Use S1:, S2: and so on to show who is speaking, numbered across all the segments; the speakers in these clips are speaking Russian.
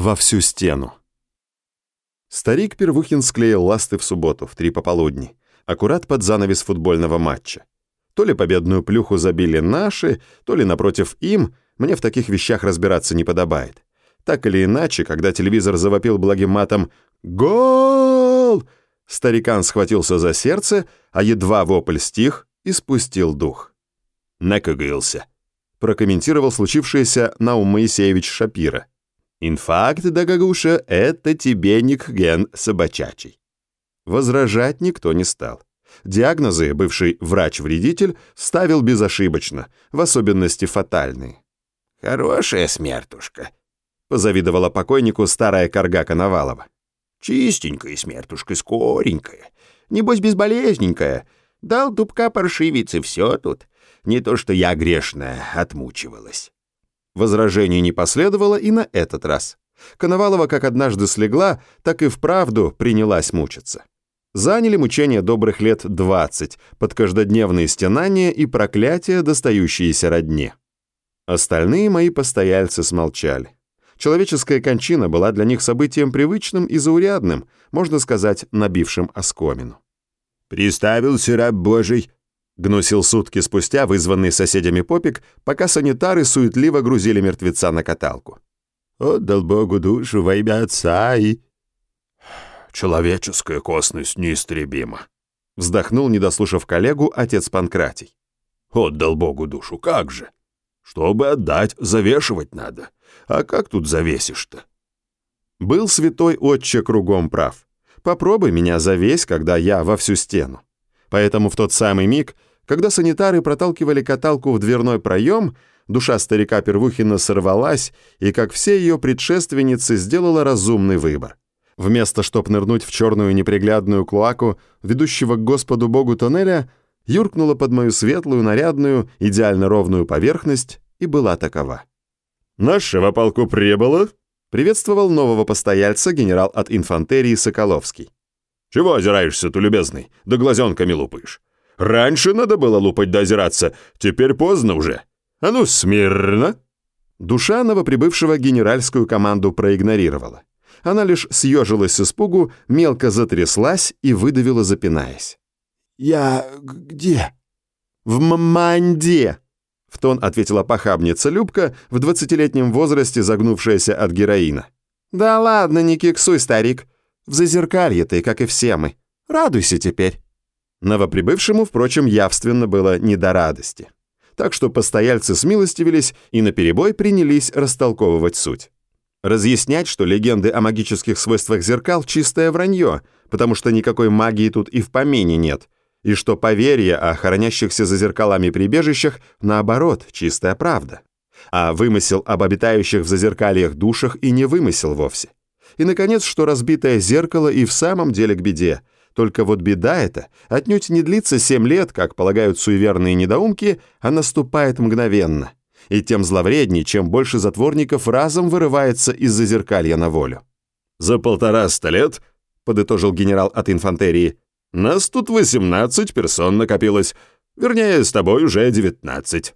S1: во всю стену. Старик Первухин склеил ласты в субботу в три пополудни, аккурат под занавес футбольного матча. То ли победную плюху забили наши, то ли напротив им, мне в таких вещах разбираться не подобает. Так или иначе, когда телевизор завопил благим матом «Гол!», старикан схватился за сердце, а едва вопль стих и спустил дух.
S2: «Накогылся», —
S1: прокомментировал случившееся Наум Моисеевич Шапира. «Инфаркт, Дагагуша, это тебе не ген собачачий». Возражать никто не стал. Диагнозы бывший врач-вредитель ставил безошибочно, в особенности фатальные.
S2: «Хорошая смертушка», —
S1: позавидовала покойнику старая корга Коновалова.
S2: «Чистенькая смертушка, скоренькая, небось безболезненькая. Дал дубка паршивицы, все тут. Не то что я грешная отмучивалась».
S1: Возражений не последовало и на этот раз. Коновалова как однажды слегла, так и вправду принялась мучиться. Заняли мучения добрых лет 20 под каждодневные стенания и проклятия, достающиеся родне. Остальные мои постояльцы смолчали. Человеческая кончина была для них событием привычным и заурядным, можно сказать, набившим оскомину.
S2: «Приставился раб Божий»,
S1: Гнусил сутки спустя вызванный соседями попик, пока санитары суетливо грузили мертвеца на каталку.
S2: «Отдал Богу душу во имя отца и...» «Человеческая косность неистребима», —
S1: вздохнул, не дослушав коллегу, отец Панкратий.
S2: «Отдал Богу душу, как же? Чтобы отдать, завешивать надо. А как тут завесишь-то?»
S1: Был святой отче кругом прав. Попробуй меня завесь, когда я во всю стену. Поэтому в тот самый миг когда санитары проталкивали каталку в дверной проем, душа старика Первухина сорвалась и, как все ее предшественницы, сделала разумный выбор. Вместо чтоб нырнуть в черную неприглядную клоаку, ведущего к Господу Богу тоннеля, юркнула под мою светлую, нарядную, идеально ровную поверхность и была такова.
S2: «Нашего полку прибыло?»
S1: — приветствовал нового постояльца генерал от инфантерии Соколовский.
S2: «Чего озираешься-то, любезный? Да глазенками лупаешь. Раньше надо было лупать да озираться, теперь поздно уже. А ну, смирно!»
S1: Душа новоприбывшего генеральскую команду проигнорировала. Она лишь съежилась с испугу, мелко затряслась и выдавила, запинаясь.
S2: «Я где?»
S1: «В Маманде!» — в тон ответила похабница Любка, в двадцатилетнем возрасте загнувшаяся от героина. «Да ладно, не киксуй, старик. В зазеркалье ты, как и все мы. Радуйся теперь». Новоприбывшему, впрочем, явственно было не до радости. Так что постояльцы смилостивились и наперебой принялись растолковывать суть. Разъяснять, что легенды о магических свойствах зеркал – чистое вранье, потому что никакой магии тут и в помине нет, и что поверье о хранящихся за зеркалами прибежищах – наоборот, чистая правда. А вымысел об обитающих в зазеркальях душах и не вымысел вовсе. И, наконец, что разбитое зеркало и в самом деле к беде – только вот беда эта отнюдь не длится семь лет, как полагают суеверные недоумки, а наступает мгновенно. И тем зловредней, чем больше затворников разом вырывается из-за зеркалья на волю.
S2: «За полтораста лет», — подытожил генерал от инфантерии, «нас тут 18 персон накопилось. Вернее, с тобой уже 19».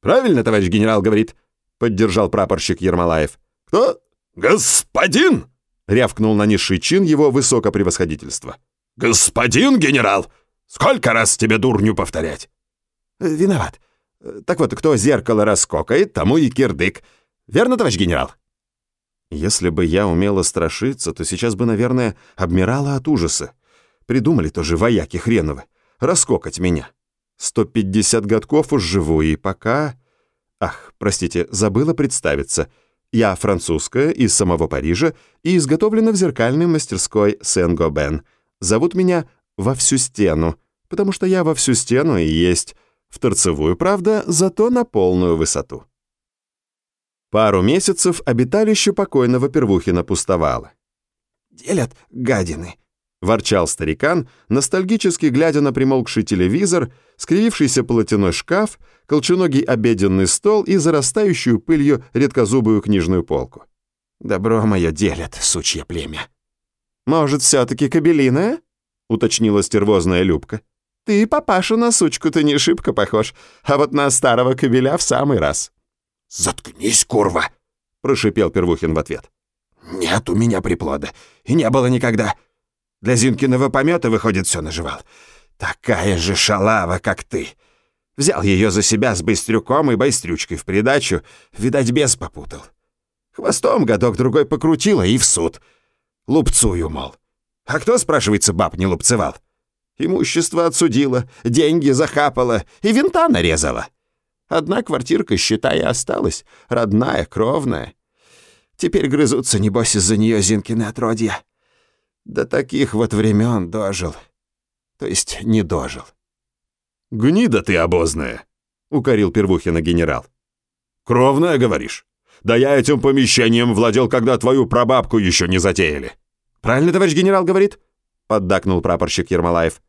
S1: «Правильно, товарищ генерал говорит», — поддержал прапорщик Ермолаев.
S2: «Кто? Господин!»
S1: — рявкнул на низший чин его высокопревосходительство.
S2: «Господин генерал! Сколько раз тебе дурню повторять?»
S1: «Виноват. Так вот, кто зеркало раскокает, тому и кирдык. Верно, товарищ генерал?» Если бы я умела страшиться, то сейчас бы, наверное, обмирала от ужаса. Придумали тоже вояки хреновы. Раскокать меня. 150 годков уж живу, и пока... Ах, простите, забыла представиться. Я французская, из самого Парижа, и изготовлена в зеркальной мастерской Сен-Гобен — Зовут меня во всю стену, потому что я во всю стену и есть. В торцевую, правда, зато на полную высоту. Пару месяцев обиталище покойного Первухина пустовало. «Делят гадины», — ворчал старикан, ностальгически глядя на примолкший телевизор, скривившийся полотяной шкаф, колченогий обеденный стол и зарастающую пылью редкозубую книжную полку. «Добро мое делят, сучье племя». «Может, все-таки кабелиная?» — уточнила стервозная Любка. «Ты, папаша, на сучку-то не шибко похож, а вот на старого кабеля в самый раз».
S2: «Заткнись, курва!»
S1: — прошипел Первухин в ответ.
S2: Нет у меня приплода. И не было никогда. Для Зинкиного помета, выходит, все наживал. Такая же шалава, как ты. Взял ее за себя с быстрюком и байстрючкой в придачу. Видать, бес попутал. Хвостом годок-другой покрутила и в суд. Лупцую, мол. А кто, спрашивается, баб не лупцевал? Имущество отсудила, деньги захапала и винта нарезала. Одна квартирка, считай, осталась, родная, кровная. Теперь грызутся, небось, из-за нее Зинкины отродья. До таких вот времен дожил. То есть не дожил.
S1: «Гнида ты обозная», — укорил Первухина генерал. «Кровная, говоришь? Да я этим помещением владел, когда твою прабабку еще не затеяли».
S2: «Правильно, товарищ генерал говорит?» — поддакнул прапорщик Ермолаев.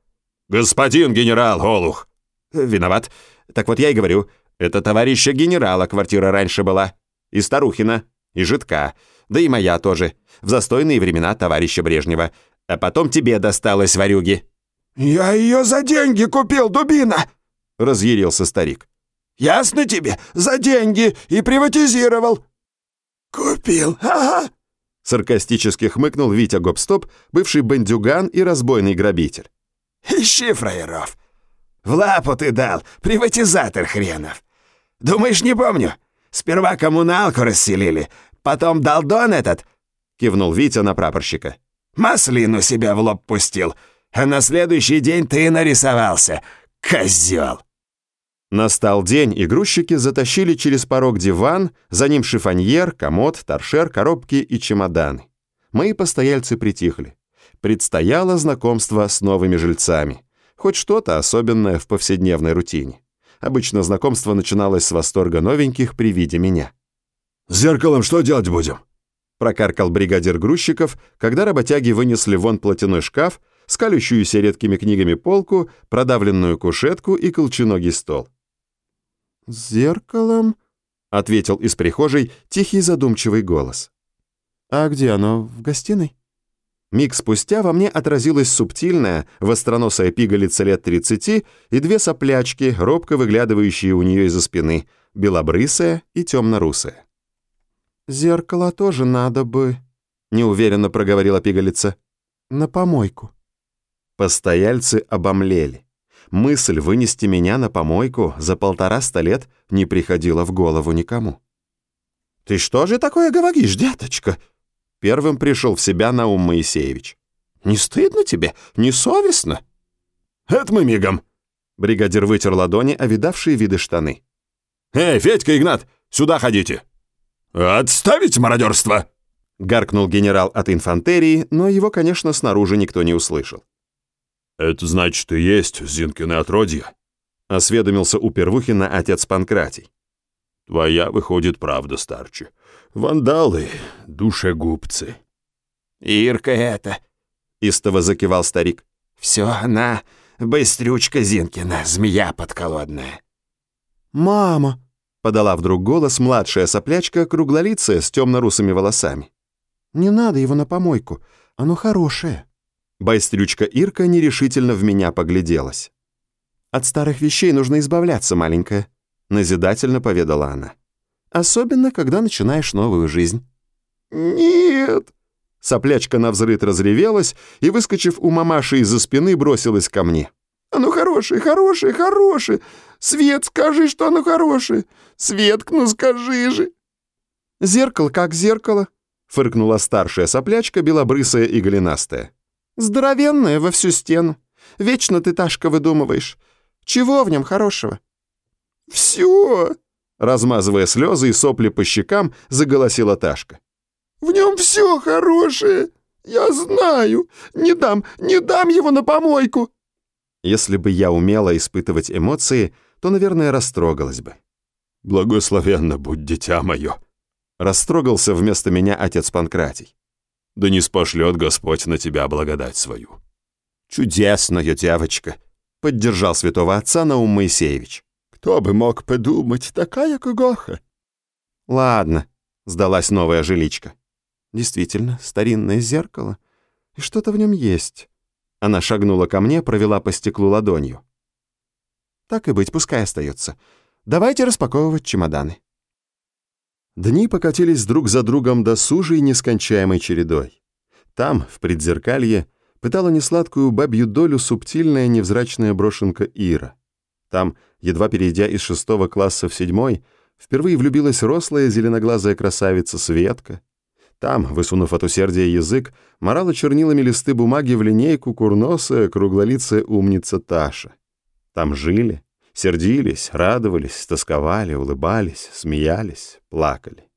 S1: «Господин генерал, Олух!»
S2: «Виноват. Так вот я и говорю, это товарища генерала квартира раньше была. И Старухина, и Житка, да и моя тоже. В застойные времена товарища Брежнева. А потом тебе досталось, варюги».
S3: «Я ее за деньги купил, дубина!»
S2: — разъярился старик.
S3: «Ясно тебе? За деньги и приватизировал!» «Купил, ага!»
S1: Саркастически хмыкнул Витя Гопстоп, бывший бандюган и разбойный грабитель.
S3: «Ищи фраеров! В лапу ты дал, приватизатор хренов! Думаешь, не помню? Сперва коммуналку расселили, потом долдон этот...» Кивнул Витя на прапорщика. «Маслину себя в лоб пустил, а на следующий день ты нарисовался, козел!»
S1: Настал день, и грузчики затащили через порог диван, за ним шифоньер, комод, торшер, коробки и чемоданы. Мои постояльцы притихли. Предстояло знакомство с новыми жильцами. Хоть что-то особенное в повседневной рутине. Обычно знакомство начиналось с восторга новеньких при виде меня.
S3: «С зеркалом что делать будем?»
S1: Прокаркал бригадир грузчиков, когда работяги вынесли вон платяной шкаф, скалющуюся редкими книгами полку, продавленную кушетку и колченогий стол.
S4: «С зеркалом?» — ответил из прихожей тихий задумчивый голос. «А где оно? В гостиной?»
S1: Миг спустя во мне отразилась субтильная, востроносая пигалица лет 30 и две соплячки, робко выглядывающие у нее из-за спины, белобрысая и темно-русая.
S4: «Зеркало тоже надо бы», — неуверенно проговорила пигалица. «На помойку».
S1: Постояльцы обомлели. Мысль вынести меня на помойку за полтораста лет не приходила в голову никому.
S2: «Ты что же такое говоришь, деточка?» Первым пришел в себя Наум Моисеевич. «Не стыдно тебе? Не совестно?»
S1: «Это мы мигом!» Бригадир вытер ладони, овидавшие виды штаны. «Эй, Федька, Игнат, сюда ходите!» «Отставить мародерство!» Гаркнул генерал от инфантерии, но его, конечно, снаружи никто не услышал. «Это значит и есть Зинкины отродья?» — осведомился у Первухина отец Панкратий. «Твоя, выходит, правда, старче. Вандалы, душегубцы».
S2: «Ирка это!» — истово закивал старик. «Все она, быстрючка Зинкина, змея подколодная».
S4: «Мама!»
S1: — подала вдруг голос младшая соплячка, круглолицая, с темно-русыми волосами.
S4: «Не надо его на помойку, оно хорошее».
S1: Байстрючка Ирка нерешительно в меня погляделась.
S4: «От старых вещей нужно избавляться, маленькая», — назидательно поведала она. «Особенно, когда начинаешь новую жизнь».
S3: «Нет!»
S1: Соплячка навзрыд разревелась и, выскочив у мамаши из-за спины, бросилась ко мне.
S3: «Оно хорошее, хорошее, хорошее! Свет, скажи, что оно хорошее! Свет, ну скажи же!»
S4: «Зеркало как зеркало», — фыркнула старшая соплячка, белобрысая и голенастая. Здоровенная во всю стену. Вечно ты, Ташка, выдумываешь. Чего в нем хорошего?»
S3: «Все!»
S1: Размазывая слезы и сопли по щекам, заголосила Ташка.
S3: «В нем все хорошее! Я знаю! Не дам, не дам его на помойку!»
S1: Если бы я умела испытывать эмоции, то, наверное, растрогалась бы. «Благословенно будь, дитя мое!» Растрогался вместо меня отец Панкратий да не спошлет Господь на тебя благодать свою».
S2: «Чудесная девочка», — поддержал святого отца Наум Моисеевич.
S3: «Кто бы мог подумать, такая кугоха».
S4: «Ладно», — сдалась новая жиличка. «Действительно, старинное зеркало. И что-то в нем есть». Она шагнула ко мне, провела по стеклу ладонью. «Так и быть, пускай остается. Давайте распаковывать чемоданы». Дни покатились друг за другом досужей нескончаемой чередой. Там, в предзеркалье, пытала несладкую бабью долю субтильная невзрачная брошенка Ира. Там, едва перейдя из шестого класса в седьмой, впервые влюбилась рослая зеленоглазая красавица Светка. Там, высунув от усердия язык, морала чернилами листы бумаги в линейку курносая, круглолицая умница Таша. Там жили, сердились, радовались, тосковали, улыбались, смеялись, плакали.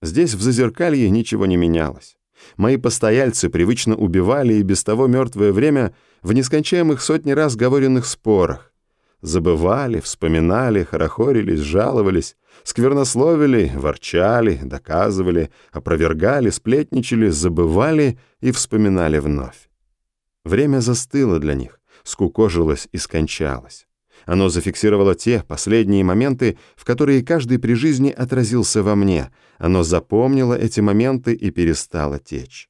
S4: Здесь, в Зазеркалье, ничего не менялось. Мои постояльцы привычно убивали и без того мертвое время в нескончаемых сотни раз говоренных спорах. Забывали, вспоминали, хорохорились, жаловались, сквернословили, ворчали, доказывали, опровергали, сплетничали, забывали и вспоминали вновь. Время застыло для них, скукожилось и скончалось. Оно зафиксировало те последние моменты, в которые каждый при жизни отразился во мне. Оно запомнило эти моменты и перестало течь.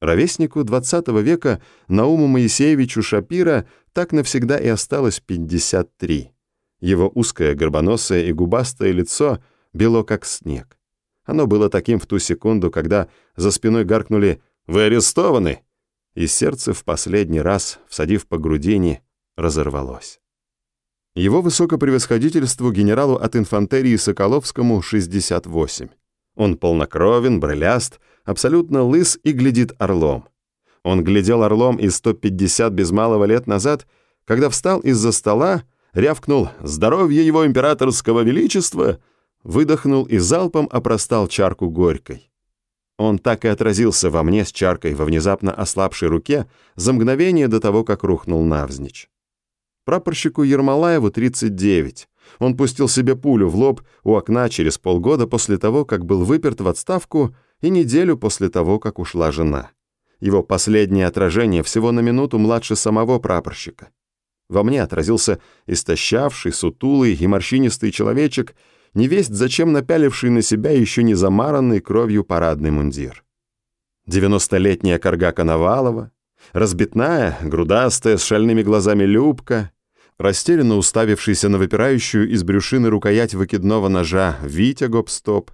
S4: Ровеснику XX века Науму Моисеевичу Шапира так навсегда и осталось 53. Его узкое, горбоносое и губастое лицо бело как снег. Оно было таким в ту секунду, когда за спиной гаркнули «Вы арестованы!» и сердце в последний раз, всадив по грудине, разорвалось. Его высокопревосходительству генералу от инфантерии Соколовскому 68. Он полнокровен, брыляст, абсолютно лыс и глядит орлом. Он глядел орлом и 150 без малого лет назад, когда встал из-за стола, рявкнул «Здоровье его императорского величества!», выдохнул и залпом опростал чарку горькой. Он так и отразился во мне с чаркой во внезапно ослабшей руке за мгновение до того, как рухнул навзничь. Прапорщику Ермолаеву 39. Он пустил себе пулю в лоб у окна через полгода после того, как был выперт в отставку и неделю после того, как ушла жена. Его последнее отражение всего на минуту младше самого прапорщика. Во мне отразился истощавший, сутулый и морщинистый человечек, невесть зачем напяливший на себя еще не замаранный кровью парадный мундир. Девяностолетняя корга Коновалова, разбитная, грудастая, с шальными глазами Любка, растерянно уставившийся на выпирающую из брюшины рукоять выкидного ножа Витя Гопстоп,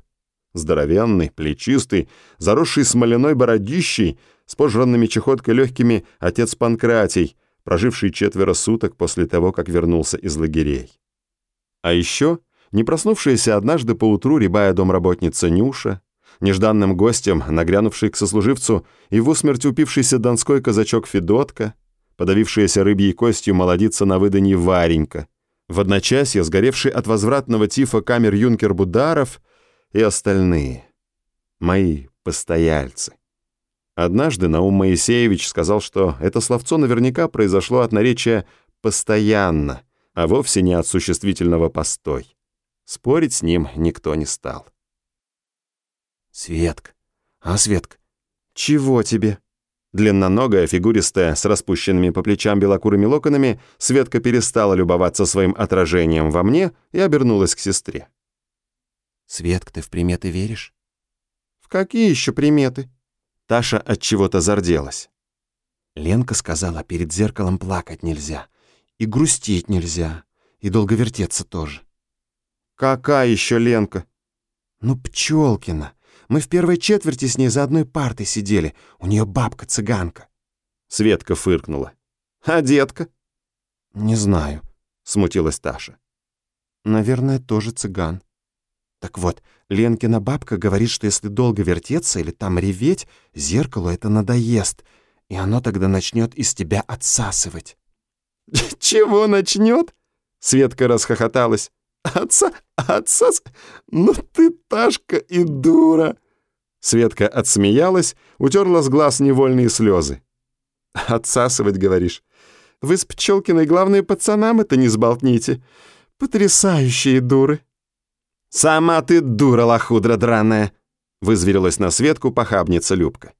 S4: здоровенный, плечистый, заросший смоляной бородищей, с пожранными чехоткой легкими отец Панкратий, проживший четверо суток после того, как вернулся из лагерей. А еще не проснувшаяся однажды поутру рябая домработница Нюша, нежданным гостем, нагрянувший к сослуживцу и в усмерть упившийся донской казачок Федотка, подавившаяся рыбьей костью молодица на выданье Варенька, в одночасье сгоревший от возвратного тифа камер юнкер Бударов и остальные, мои постояльцы. Однажды Наум Моисеевич сказал, что это словцо наверняка произошло от наречия «постоянно», а вовсе не от существительного «постой». Спорить с ним никто не стал.
S3: «Светка, а, Светка,
S4: чего тебе?» Длинноногая, фигуристая, с распущенными по плечам белокурыми локонами, Светка перестала любоваться своим отражением во мне и обернулась к сестре.
S3: «Светка, ты в приметы веришь?»
S4: «В какие еще приметы?» Таша от чего-то зарделась.
S3: Ленка сказала, перед зеркалом плакать нельзя, и грустить нельзя, и долго вертеться тоже.
S4: «Какая еще Ленка?»
S3: «Ну, Пчелкина. Мы в первой четверти с ней за одной партой сидели. У нее бабка-цыганка».
S4: Светка фыркнула. «А детка?»
S3: «Не знаю», — смутилась Таша.
S4: «Наверное, тоже цыган».
S3: Так вот, Ленкина бабка говорит, что если долго вертеться или там реветь, зеркалу это надоест, и оно тогда начнет из тебя отсасывать.
S4: «Чего начнет?» Светка расхохоталась. «Отца... отсас... Ну ты, Ташка, и дура!» Светка отсмеялась, утерла с глаз невольные слезы. «Отсасывать, говоришь? Вы с Пчелкиной, главное, пацанам это не сболтните. Потрясающие дуры!» «Сама ты дура, лохудра драная!» Вызверилась на Светку похабница Любка.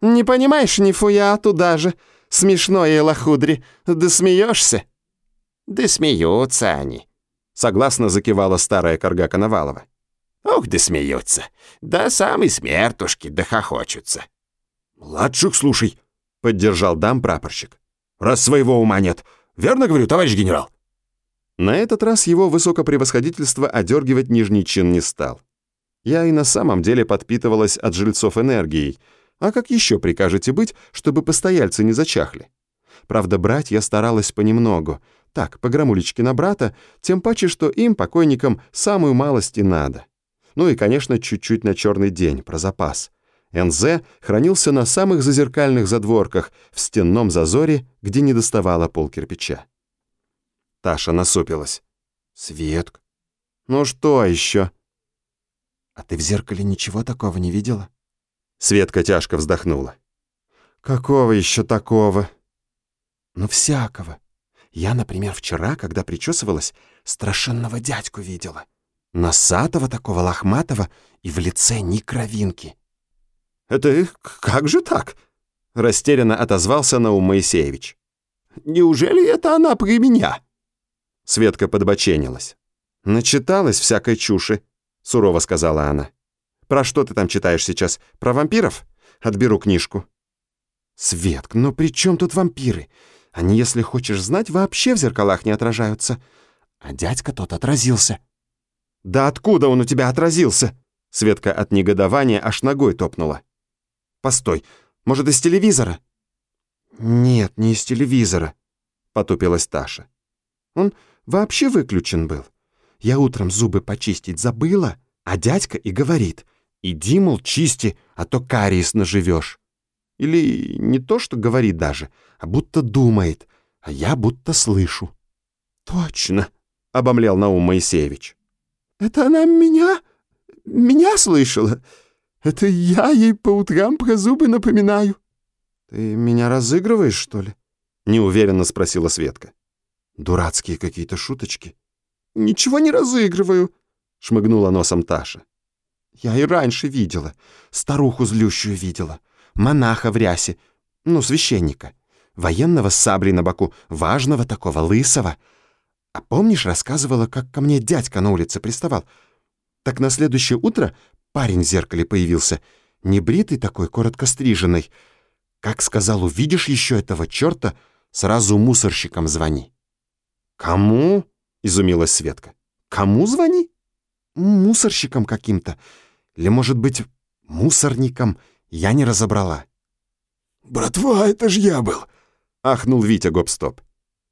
S4: «Не понимаешь, нифуя туда же. Смешное лохудри. Да смеешься?»
S2: «Да смеются они», — согласно закивала старая корга Коновалова. Ох, да смеются. Да сами смертушки да хохочутся.
S3: «Младших слушай», — поддержал дам прапорщик.
S2: «Раз своего ума нет. Верно говорю, товарищ генерал?»
S4: На этот раз его высокопревосходительство одергивать нижний чин не стал.
S1: Я и на самом деле подпитывалась от жильцов энергией. А как еще прикажете быть, чтобы постояльцы не зачахли? Правда, брать я старалась понемногу. Так, по грамулечке на брата, тем паче, что им, покойникам, самую малость и надо. Ну и, конечно, чуть-чуть на черный день, про запас. НЗ хранился на самых зазеркальных задворках, в стенном зазоре, где не доставала пол кирпича. Таша насупилась. «Светк, ну что еще?» «А ты в зеркале ничего такого не видела?» Светка тяжко вздохнула. «Какого еще такого?» «Ну, всякого. Я, например, вчера, когда причесывалась, страшенного дядьку видела. Носатого такого, лохматого, и в лице ни кровинки».
S2: «Это как же так?» — растерянно отозвался Наум Моисеевич. «Неужели это она при меня?»
S1: Светка подбоченилась. «Начиталась всякой чуши», — сурово сказала она. «Про что ты там читаешь сейчас? Про вампиров? Отберу книжку». «Светк, ну при чем тут вампиры? Они, если хочешь знать, вообще в зеркалах не отражаются. А дядька тот отразился». «Да откуда он у тебя отразился?» Светка от негодования аж ногой топнула. «Постой, может, из телевизора?» «Нет, не из телевизора», — потупилась Таша. «Он вообще выключен был. Я утром зубы почистить забыла, а дядька и говорит, иди, мол, чисти, а то кариес наживешь. Или не то, что говорит даже, а будто думает, а я будто слышу.
S2: «Точно», —
S1: обомлял Наум Моисеевич.
S2: «Это она меня... меня слышала? Это я ей по утрам про зубы напоминаю».
S1: «Ты меня разыгрываешь, что ли?» — неуверенно спросила Светка. «Дурацкие какие-то шуточки».
S2: «Ничего не разыгрываю», — шмыгнула носом Таша.
S1: «Я и раньше видела. Старуху злющую видела. Монаха в рясе. Ну, священника. Военного с саблей на боку. Важного такого, лысого. А помнишь, рассказывала, как ко мне дядька на улице приставал? Так на следующее утро парень в зеркале появился. Небритый такой, коротко стриженный. Как сказал, увидишь еще этого черта, сразу мусорщикам звони».
S2: «Кому?»
S1: изумилась Светка. «Кому звони?» «Мусорщикам каким-то. Или, может быть, мусорникам. Я не разобрала».
S2: «Братва, это ж я был!»
S1: — ахнул Витя Гопстоп.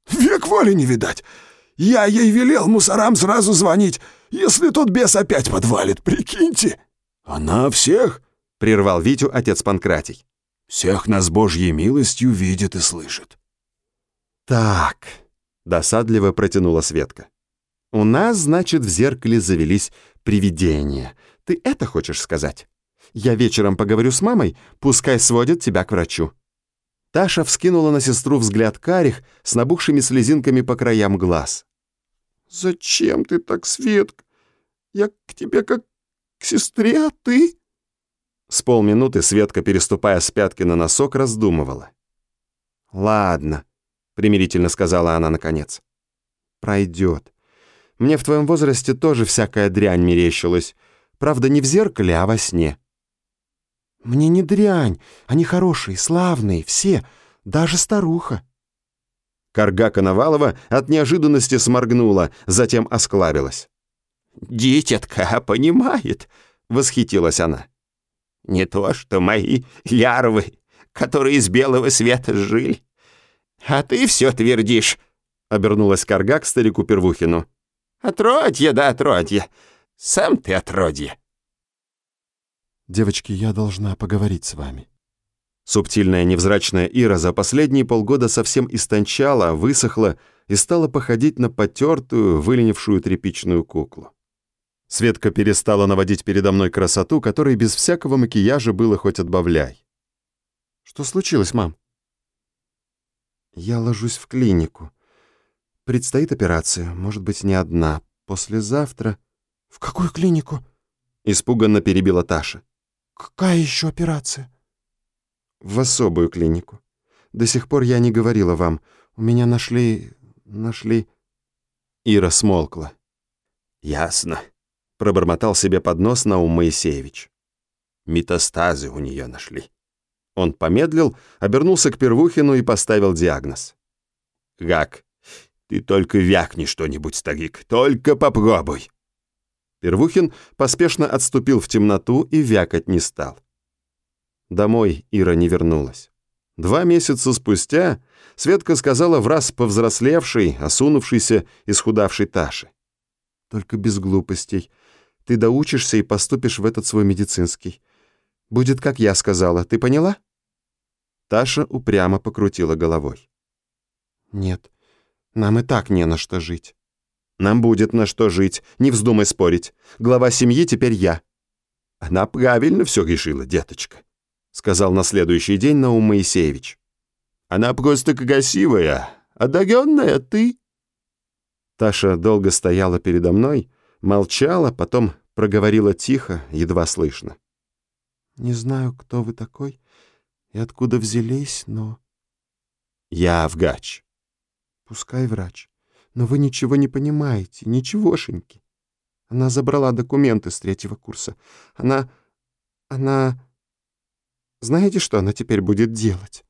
S2: «Век воли не видать! Я ей велел мусорам сразу звонить, если тот бес опять подвалит, прикиньте!» «Она всех!»
S1: — прервал Витю отец Панкратий.
S2: «Всех нас Божьей милостью видит и слышит».
S1: «Так», Досадливо протянула Светка. «У нас, значит, в зеркале завелись привидения. Ты это хочешь сказать? Я вечером поговорю с мамой, пускай сводит тебя к врачу». Таша вскинула на сестру взгляд карих с набухшими слезинками по краям глаз.
S2: «Зачем ты так, Светка? Я к тебе как к сестре, а ты...»
S1: С полминуты Светка, переступая с пятки на носок, раздумывала. «Ладно», примирительно сказала она наконец. Пройдет. Мне в твоем возрасте тоже всякая дрянь мерещилась. Правда, не в зеркале, а во сне. Мне не дрянь, они хорошие, славные, все, даже старуха. Карга Коновалова от неожиданности сморгнула, затем осклабилась.
S3: «Дитятка понимает», — восхитилась она. «Не то, что мои лярвы, которые из белого света жили. «А ты все твердишь», — обернулась Карга к старику Первухину. «Отродье да отродье. Сам ты отродье».
S4: «Девочки, я должна поговорить с вами».
S1: Субтильная невзрачная Ира за последние полгода совсем истончала, высохла и стала походить на потертую, выленившую тряпичную куклу. Светка перестала наводить передо мной красоту, которой без всякого макияжа было хоть отбавляй. «Что случилось, мам?» Я ложусь в клинику. Предстоит операция, может быть, не одна. Послезавтра...
S4: В какую клинику?
S1: Испуганно перебила Таша.
S4: Какая еще операция?
S1: В особую клинику. До сих пор я не говорила вам. У меня нашли... нашли... Ира смолкла.
S3: «Ясно», —
S1: пробормотал себе под нос Наум Моисеевич.
S3: «Метастазы у нее нашли».
S1: Он помедлил, обернулся к Первухину и поставил диагноз.
S3: «Гак, ты только вякни что-нибудь, старик, только попробуй».
S4: Первухин поспешно отступил в темноту и вякать не стал. Домой Ира не вернулась. Два месяца спустя Светка сказала в раз повзрослевшей, осунувшейся, исхудавшей Таше. «Только без глупостей. Ты доучишься и поступишь в этот свой медицинский. Будет, как я сказала, ты поняла?» Таша упрямо покрутила головой. «Нет, нам и так не на что жить». «Нам будет на что жить, не вздумай спорить. Глава семьи теперь я».
S1: «Она правильно все решила, деточка», — сказал на следующий день Наум Моисеевич. «Она просто красивая, одаренная ты».
S4: Таша долго стояла передо мной, молчала, потом проговорила тихо, едва слышно. «Не знаю, кто вы такой и откуда взялись, но...»
S1: «Я врач».
S4: «Пускай врач, но вы ничего не понимаете, ничегошеньки. Она забрала документы с третьего курса. Она... она... Знаете, что она теперь будет делать?»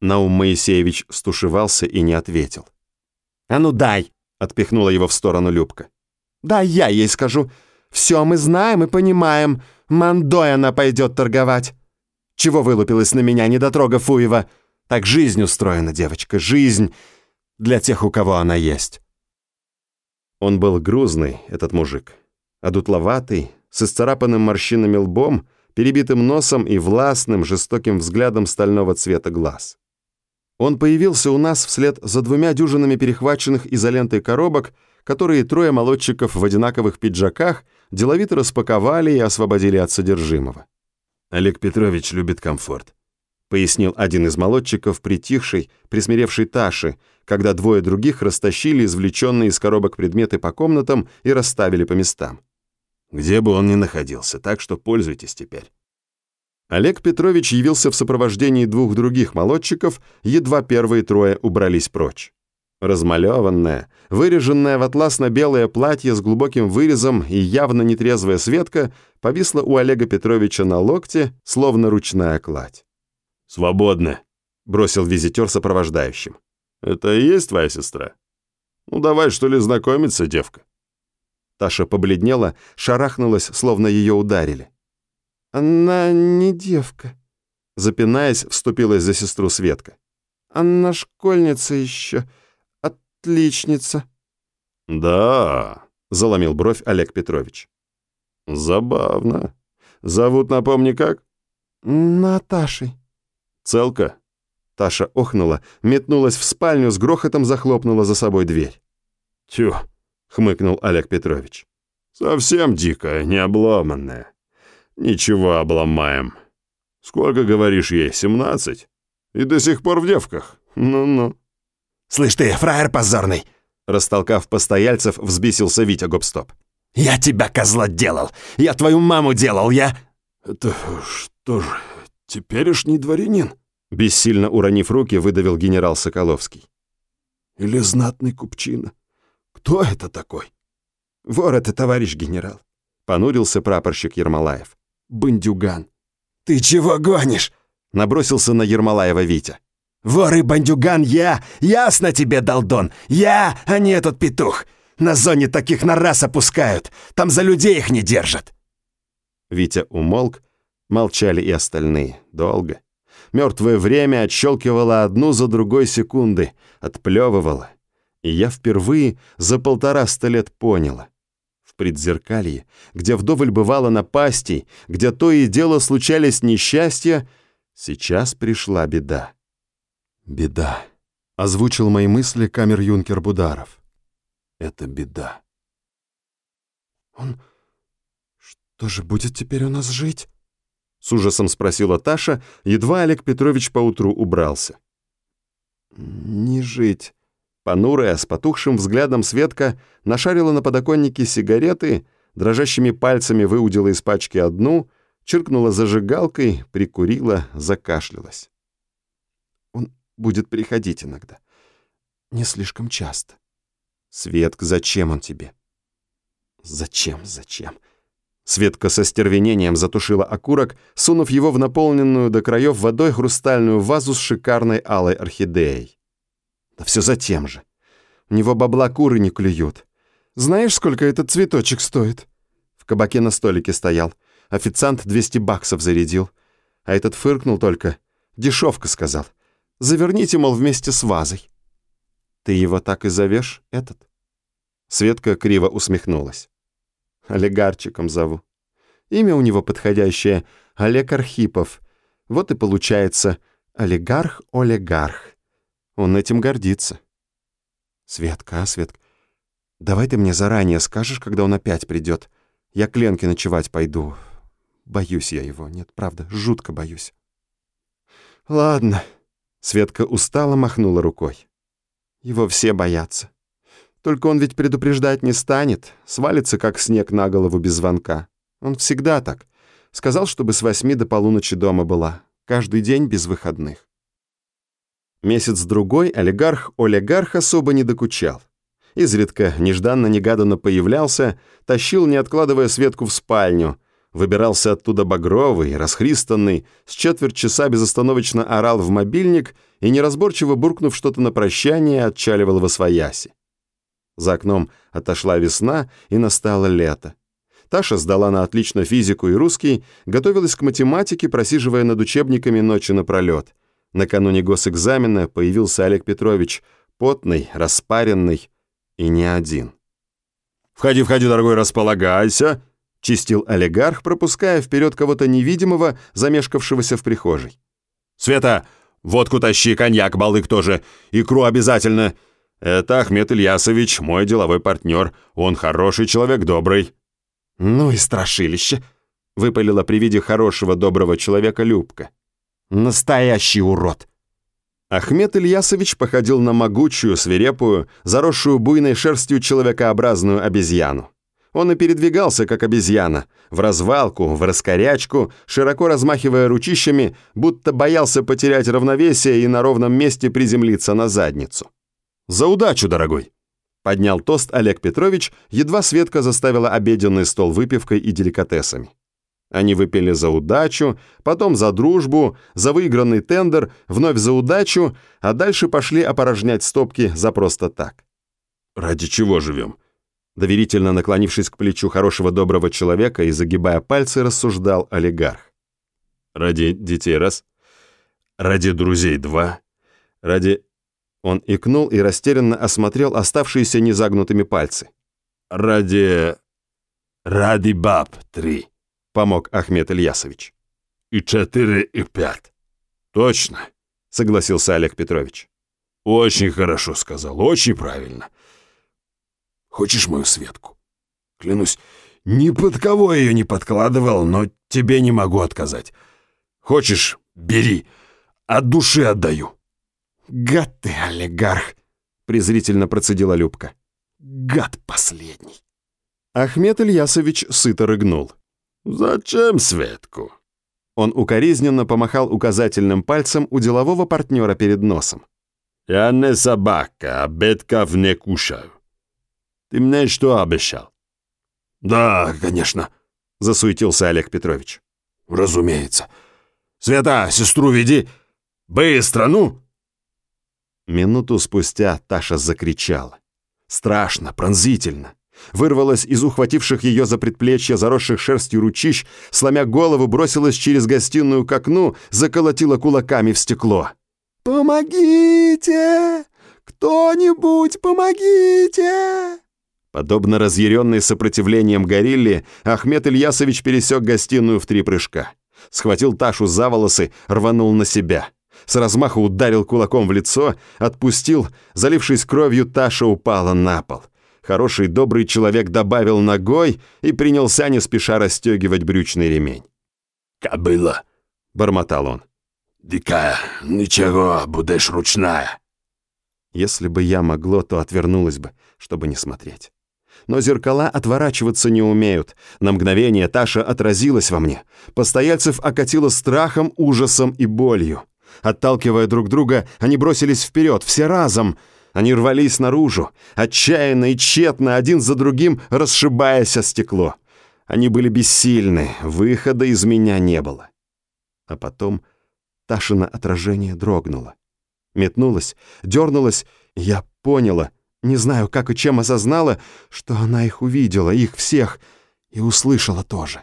S1: Наум Моисеевич стушевался и не ответил.
S4: «А ну дай!» — отпихнула его в сторону Любка. «Да я ей скажу. Все мы знаем и понимаем. Мандой она пойдет торговать. Чего вылупилась на меня, недотрога Фуева? Так жизнь устроена, девочка, жизнь для тех, у кого она есть». Он был грузный, этот мужик, одутловатый, с исцарапанным морщинами лбом, перебитым носом и властным, жестоким взглядом стального цвета глаз. Он появился у нас вслед за двумя дюжинами перехваченных изолентой коробок, которые трое молодчиков в одинаковых пиджаках деловито распаковали и освободили от содержимого.
S1: «Олег Петрович любит комфорт», — пояснил один из молодчиков, притихший, присмиревший Таши, когда двое других растащили извлеченные из коробок предметы по комнатам и расставили по местам.
S2: «Где бы он ни находился, так что пользуйтесь теперь».
S4: Олег Петрович явился в сопровождении двух других молодчиков, едва первые трое убрались прочь. Размалеванная, выреженная в атласно-белое платье с глубоким вырезом и явно нетрезвая Светка повисла у Олега Петровича на локте, словно ручная кладь.
S1: «Свободно», —
S4: бросил визитер сопровождающим.
S1: «Это и есть твоя сестра? Ну давай, что ли, знакомиться, девка».
S4: Таша побледнела, шарахнулась, словно ее ударили. «Она не девка», — запинаясь, вступилась за сестру Светка. «Она школьница еще, отличница».
S1: «Да», — заломил бровь Олег Петрович. «Забавно. Зовут, напомни, как?»
S4: «Наташей».
S1: «Целка?»
S4: Таша охнула, метнулась в спальню, с грохотом захлопнула за собой дверь.
S1: «Тю», — хмыкнул Олег Петрович. «Совсем дикая, необломанная. Ничего, обломаем. Сколько, говоришь, ей, семнадцать? И до сих пор в девках? Ну-ну».
S3: «Слышь ты, фраер позорный!»
S4: Растолкав постояльцев, взбесился Витя Гопстоп.
S3: «Я тебя, козла, делал! Я твою маму делал, я...»
S1: «Это что же, теперешний дворянин?»
S4: Бессильно уронив руки, выдавил генерал Соколовский.
S1: «Или знатный купчина? Кто это такой?»
S4: «Вор это, товарищ генерал», — понурился прапорщик Ермолаев бандюган».
S3: «Ты чего гонишь?»
S4: — набросился на Ермолаева Витя.
S3: «Вор и бандюган я! Ясно тебе, долдон! Я, а не этот петух! На зоне таких на раз опускают! Там за людей их не держат!»
S4: Витя умолк, молчали и остальные. Долго. Мертвое время отщелкивало одну за другой секунды, отплевывало. И я впервые за полтораста лет поняла в предзеркалье, где вдоволь бывало напастей, где то и дело случались несчастья, сейчас пришла беда. «Беда», — озвучил мои мысли камер-юнкер Бударов. «Это беда». «Он... что же будет теперь у нас жить?» С ужасом спросила Таша, едва Олег Петрович поутру убрался. «Не жить», Понурая, с потухшим взглядом Светка нашарила на подоконнике сигареты, дрожащими пальцами выудила из пачки одну, чиркнула зажигалкой, прикурила, закашлялась. «Он будет приходить иногда. Не слишком часто. Светка, зачем он тебе?» «Зачем, зачем?» Светка со стервенением затушила окурок, сунув его в наполненную до краев водой хрустальную вазу с шикарной алой орхидеей. Да все за тем же. У него бабла куры не клюют. Знаешь, сколько этот цветочек стоит? В кабаке на столике стоял. Официант 200 баксов зарядил. А этот фыркнул только. Дешевка, сказал. Заверните, мол, вместе с вазой. Ты его так и зовешь, этот? Светка криво усмехнулась. Олигарчиком зову. Имя у него подходящее — Олег Архипов. Вот и получается олигарх-олигарх. Он этим гордится. Светка, а, Светка, давай ты мне заранее скажешь, когда он опять придет. Я к Ленке ночевать пойду. Боюсь я его, нет, правда, жутко боюсь. Ладно. Светка устало махнула рукой. Его все боятся. Только он ведь предупреждать не станет, свалится как снег на голову без звонка. Он всегда так. Сказал, чтобы с восьми до полуночи дома была. Каждый день без выходных. Месяц-другой олигарх-олигарх особо не докучал. Изредка, нежданно-негаданно появлялся, тащил, не откладывая Светку в спальню, выбирался оттуда багровый, расхристанный, с четверть часа безостановочно орал в мобильник и, неразборчиво буркнув что-то на прощание, отчаливал во свояси. За окном отошла весна, и настало лето. Таша сдала на отлично физику и русский, готовилась к математике, просиживая над учебниками ночи напролет. Накануне госэкзамена появился Олег Петрович, потный, распаренный и не один.
S1: «Входи, входи, дорогой, располагайся!» — чистил олигарх, пропуская вперед кого-то невидимого, замешкавшегося в прихожей. «Света, водку тащи, коньяк, балык тоже, икру обязательно!» Это Ахмед Ильясович, мой деловой партнер. Он хороший человек, добрый».
S4: «Ну и страшилище», — выпалила при виде хорошего доброго человека Любка. «Настоящий урод».
S1: Ахмед Ильясович походил на могучую, свирепую, заросшую буйной шерстью человекообразную обезьяну. Он и передвигался, как обезьяна, в развалку, в раскорячку, широко размахивая ручищами, будто боялся потерять равновесие и на ровном месте приземлиться на задницу. «За удачу, дорогой!» Поднял тост Олег Петрович, едва Светка заставила обеденный стол выпивкой и деликатесами. Они выпили за удачу, потом за дружбу, за выигранный тендер, вновь за удачу, а дальше пошли опорожнять стопки за просто так. «Ради чего живем?» Доверительно наклонившись к плечу хорошего доброго человека и загибая пальцы, рассуждал олигарх. «Ради детей раз, ради друзей два, ради он икнул и растерянно осмотрел оставшиеся незагнутыми пальцы. «Ради... ради баб три», — помог Ахмед Ильясович. «И четыре, и пять». «Точно», — согласился Олег Петрович. «Очень хорошо сказал, очень правильно. Хочешь мою Светку? Клянусь, ни под кого ее не подкладывал, но тебе не могу отказать. Хочешь, бери, от души отдаю».
S4: «Гад ты, олигарх!» — презрительно процедила Любка. «Гад последний!» Ахмед Ильясович сыто рыгнул.
S1: «Зачем Светку?»
S4: Он укоризненно помахал указательным пальцем у делового партнера перед носом.
S1: «Я не собака, обедков не кушаю. Ты мне что обещал?»
S2: «Да, конечно», — засуетился Олег Петрович. «Разумеется. Света, сестру веди. Быстро, ну!»
S4: Минуту спустя Таша закричала. Страшно, пронзительно. Вырвалась из ухвативших ее за предплечье заросших шерстью ручищ, сломя голову, бросилась через гостиную к окну, заколотила кулаками в стекло. «Помогите! Кто-нибудь, помогите!» Подобно разъяренной сопротивлением горилле, Ахмед Ильясович пересек гостиную в три прыжка. Схватил Ташу за волосы, рванул на себя с размаху ударил кулаком в лицо, отпустил, залившись кровью, Таша упала на пол. Хороший добрый человек добавил ногой и принялся не спеша расстегивать брючный ремень.
S2: «Кобыла», —
S4: бормотал он.
S2: «Дикая, ничего, будешь ручная».
S4: Если бы я могло, то отвернулась бы, чтобы не смотреть. Но зеркала отворачиваться не умеют. На мгновение Таша отразилась во мне. Постояльцев окатило страхом, ужасом и болью. Отталкивая друг друга, они бросились вперед, все разом. Они рвались наружу, отчаянно и тщетно, один за другим, расшибаясь о стекло. Они были бессильны, выхода из меня не было. А потом Ташина отражение дрогнуло. Метнулась, дернулась, я поняла, не знаю, как и чем осознала, что она их увидела, их всех, и услышала тоже.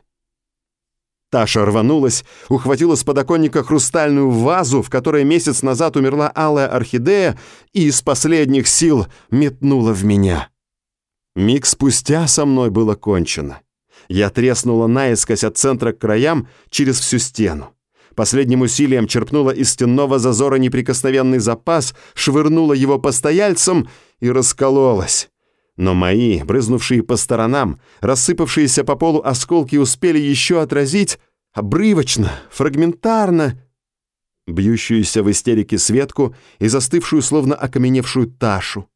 S4: Таша рванулась, ухватила с подоконника хрустальную вазу, в которой месяц назад умерла алая орхидея, и из последних сил метнула в меня. Миг спустя со мной было кончено. Я треснула наискось от центра к краям через всю стену. Последним усилием черпнула из стенного зазора неприкосновенный запас, швырнула его постояльцам и раскололась. Но мои, брызнувшие по сторонам, рассыпавшиеся по полу осколки успели еще отразить обрывочно, фрагментарно, бьющуюся в истерике Светку и застывшую, словно окаменевшую Ташу.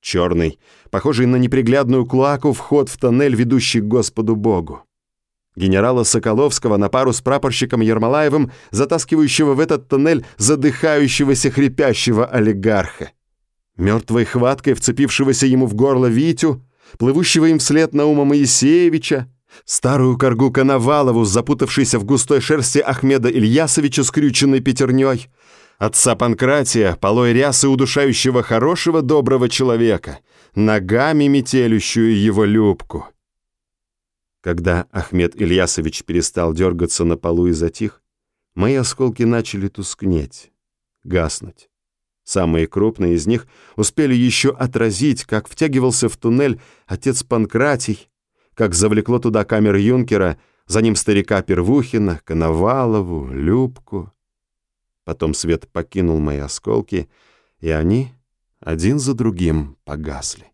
S4: Черный, похожий на неприглядную клаку, вход в тоннель, ведущий к Господу Богу. Генерала Соколовского на пару с прапорщиком Ермолаевым, затаскивающего в этот тоннель задыхающегося хрипящего олигарха мертвой хваткой вцепившегося ему в горло Витю, плывущего им вслед Наума Моисеевича, старую коргу Коновалову, запутавшейся в густой шерсти Ахмеда Ильясовича, скрюченной пятерней, отца Панкратия, полой рясы удушающего хорошего доброго человека, ногами метелющую его любку. Когда Ахмед Ильясович перестал дергаться на полу и затих, мои осколки начали тускнеть, гаснуть. Самые крупные из них успели еще отразить, как втягивался в туннель отец Панкратий, как завлекло туда камер юнкера, за ним старика Первухина, Коновалову, Любку. Потом свет покинул мои осколки, и они один за другим погасли.